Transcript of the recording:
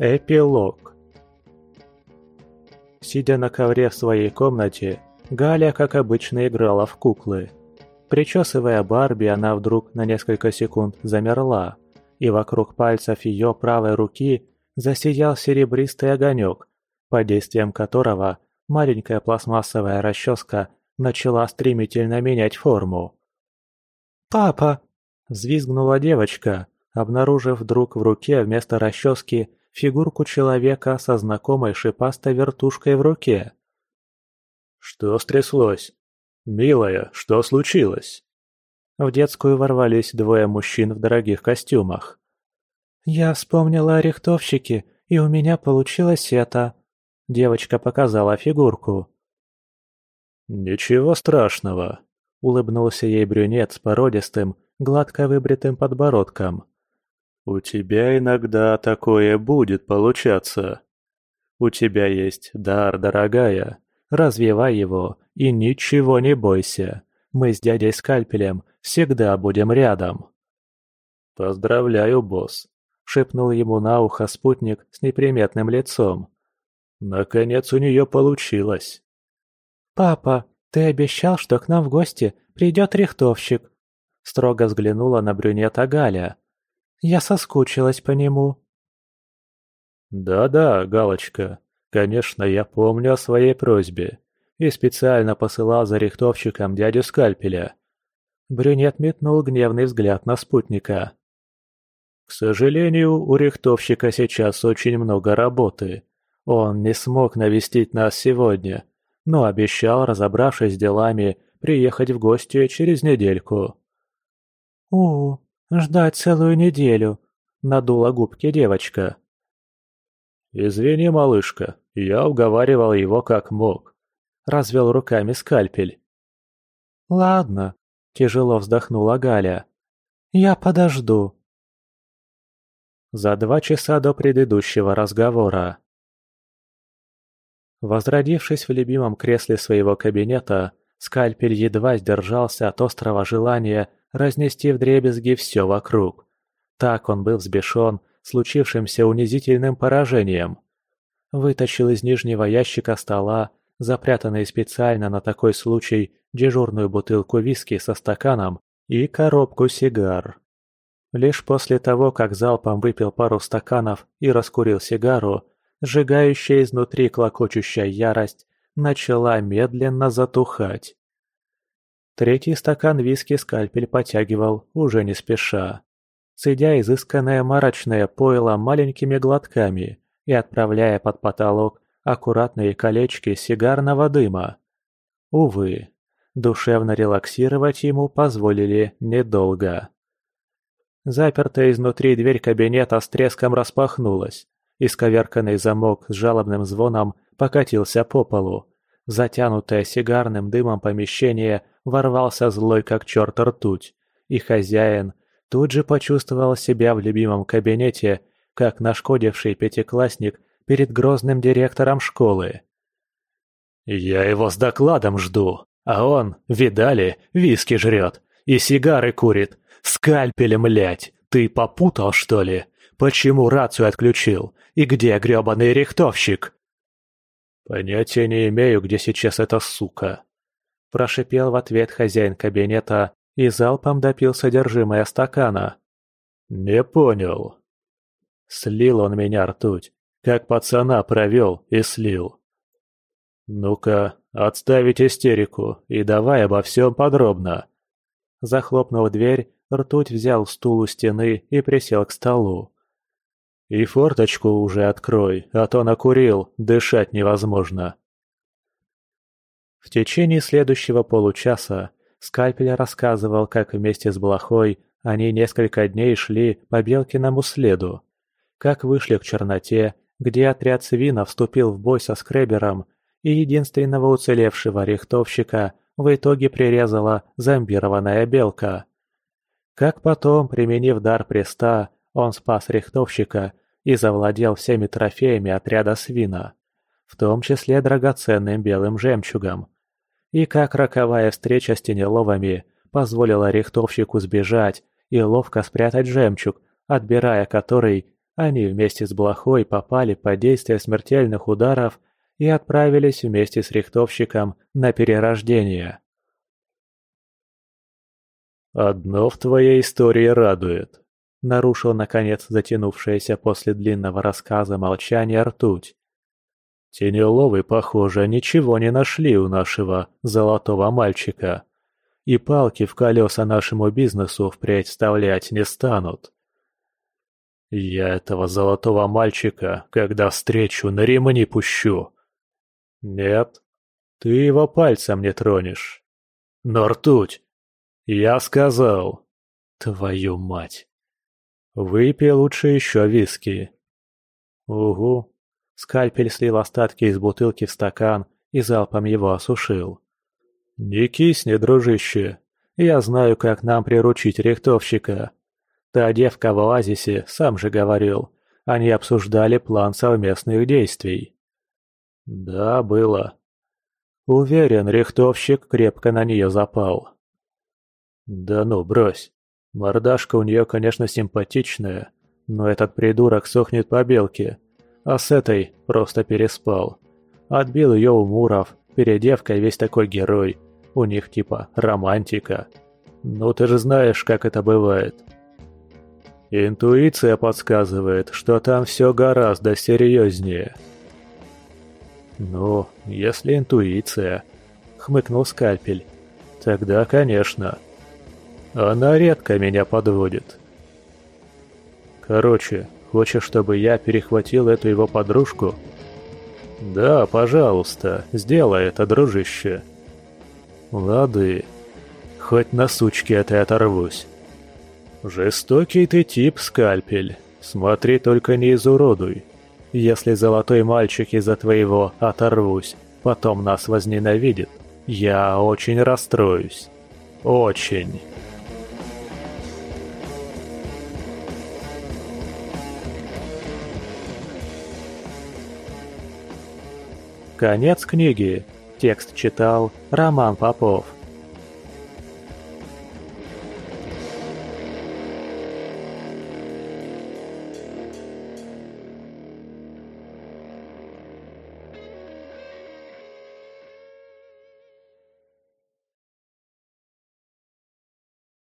Эпилог Сидя на ковре в своей комнате, Галя, как обычно, играла в куклы. Причесывая Барби, она вдруг на несколько секунд замерла, и вокруг пальцев ее правой руки засиял серебристый огонек, под действием которого маленькая пластмассовая расческа начала стремительно менять форму. «Папа!» – взвизгнула девочка, обнаружив вдруг в руке вместо расчески фигурку человека со знакомой шипастой вертушкой в руке. «Что стряслось? Милая, что случилось?» В детскую ворвались двое мужчин в дорогих костюмах. «Я вспомнила о рихтовщике, и у меня получилось это». Девочка показала фигурку. «Ничего страшного», — улыбнулся ей брюнет с породистым, гладко выбритым подбородком. «У тебя иногда такое будет получаться. У тебя есть дар, дорогая. Развивай его и ничего не бойся. Мы с дядей Скальпелем всегда будем рядом». «Поздравляю, босс», — шепнул ему на ухо спутник с неприметным лицом. «Наконец у нее получилось». «Папа, ты обещал, что к нам в гости придет рихтовщик», — строго взглянула на брюнета Галя. «Я соскучилась по нему». «Да-да, Галочка, конечно, я помню о своей просьбе и специально посылал за рихтовщиком дядю Скальпеля». Брюнет метнул гневный взгляд на спутника. «К сожалению, у рихтовщика сейчас очень много работы. Он не смог навестить нас сегодня, но обещал, разобравшись с делами, приехать в гости через недельку. «У, ждать целую неделю», — надула губки девочка. «Извини, малышка, я уговаривал его как мог», — развел руками скальпель. «Ладно», — тяжело вздохнула Галя. «Я подожду». За два часа до предыдущего разговора Возродившись в любимом кресле своего кабинета, скальпель едва сдержался от острого желания разнести вдребезги все вокруг. Так он был взбешен случившимся унизительным поражением. Вытащил из нижнего ящика стола, запрятанный специально на такой случай, дежурную бутылку виски со стаканом и коробку сигар. Лишь после того, как залпом выпил пару стаканов и раскурил сигару, сжигающая изнутри клокочущая ярость, начала медленно затухать. Третий стакан виски скальпель потягивал уже не спеша, цедя изысканное марочное пойло маленькими глотками и отправляя под потолок аккуратные колечки сигарного дыма. Увы, душевно релаксировать ему позволили недолго. Запертая изнутри дверь кабинета с треском распахнулась, Исковерканный замок с жалобным звоном покатился по полу. Затянутое сигарным дымом помещение ворвался злой как черт ртуть, и хозяин тут же почувствовал себя в любимом кабинете, как нашкодивший пятиклассник перед грозным директором школы. «Я его с докладом жду, а он, видали, виски жрет и сигары курит. Скальпелем, млять, ты попутал, что ли? Почему рацию отключил? И где грёбаный рихтовщик?» «Понятия не имею, где сейчас эта сука», – прошипел в ответ хозяин кабинета и залпом допил содержимое стакана. «Не понял». Слил он меня ртуть, как пацана провел и слил. «Ну-ка, отставить истерику и давай обо всем подробно». Захлопнув дверь, ртуть взял стул у стены и присел к столу. И форточку уже открой, а то накурил, дышать невозможно. В течение следующего получаса Скальпель рассказывал, как вместе с Блохой они несколько дней шли по Белкиному следу, как вышли к черноте, где отряд свина вступил в бой со скребером и единственного уцелевшего рихтовщика в итоге прирезала зомбированная белка. Как потом, применив дар преста, он спас рихтовщика и завладел всеми трофеями отряда свина, в том числе драгоценным белым жемчугом. И как роковая встреча с тенеловами позволила рихтовщику сбежать и ловко спрятать жемчуг, отбирая который, они вместе с Блохой попали под действие смертельных ударов и отправились вместе с рихтовщиком на перерождение. «Одно в твоей истории радует», — нарушил, наконец, затянувшееся после длинного рассказа молчание ртуть. «Тенеловы, похоже, ничего не нашли у нашего золотого мальчика, и палки в колеса нашему бизнесу впредь вставлять не станут. Я этого золотого мальчика, когда встречу, на ремни пущу. Нет, ты его пальцем не тронешь. Но ртуть, «Я сказал. Твою мать. Выпей лучше еще виски». «Угу». Скальпель слил остатки из бутылки в стакан и залпом его осушил. «Не кисни, дружище. Я знаю, как нам приручить рихтовщика. Та девка в оазисе, сам же говорил, они обсуждали план совместных действий». «Да, было». Уверен, рихтовщик крепко на нее запал. Да ну, брось. Мордашка у нее, конечно, симпатичная, но этот придурок сохнет по белке. А с этой просто переспал. Отбил ее у Муров, передевка весь такой герой. У них типа романтика. Ну ты же знаешь, как это бывает. Интуиция подсказывает, что там все гораздо серьезнее. «Ну, если интуиция», — хмыкнул скальпель, — «тогда, конечно». Она редко меня подводит. Короче, хочешь, чтобы я перехватил эту его подружку? Да, пожалуйста, сделай это, дружище. Лады. Хоть на сучке этой оторвусь. Жестокий ты тип, скальпель. Смотри, только не изуродуй. Если золотой мальчик из-за твоего оторвусь, потом нас возненавидит, я очень расстроюсь. Очень. Конец книги. Текст читал Роман Попов.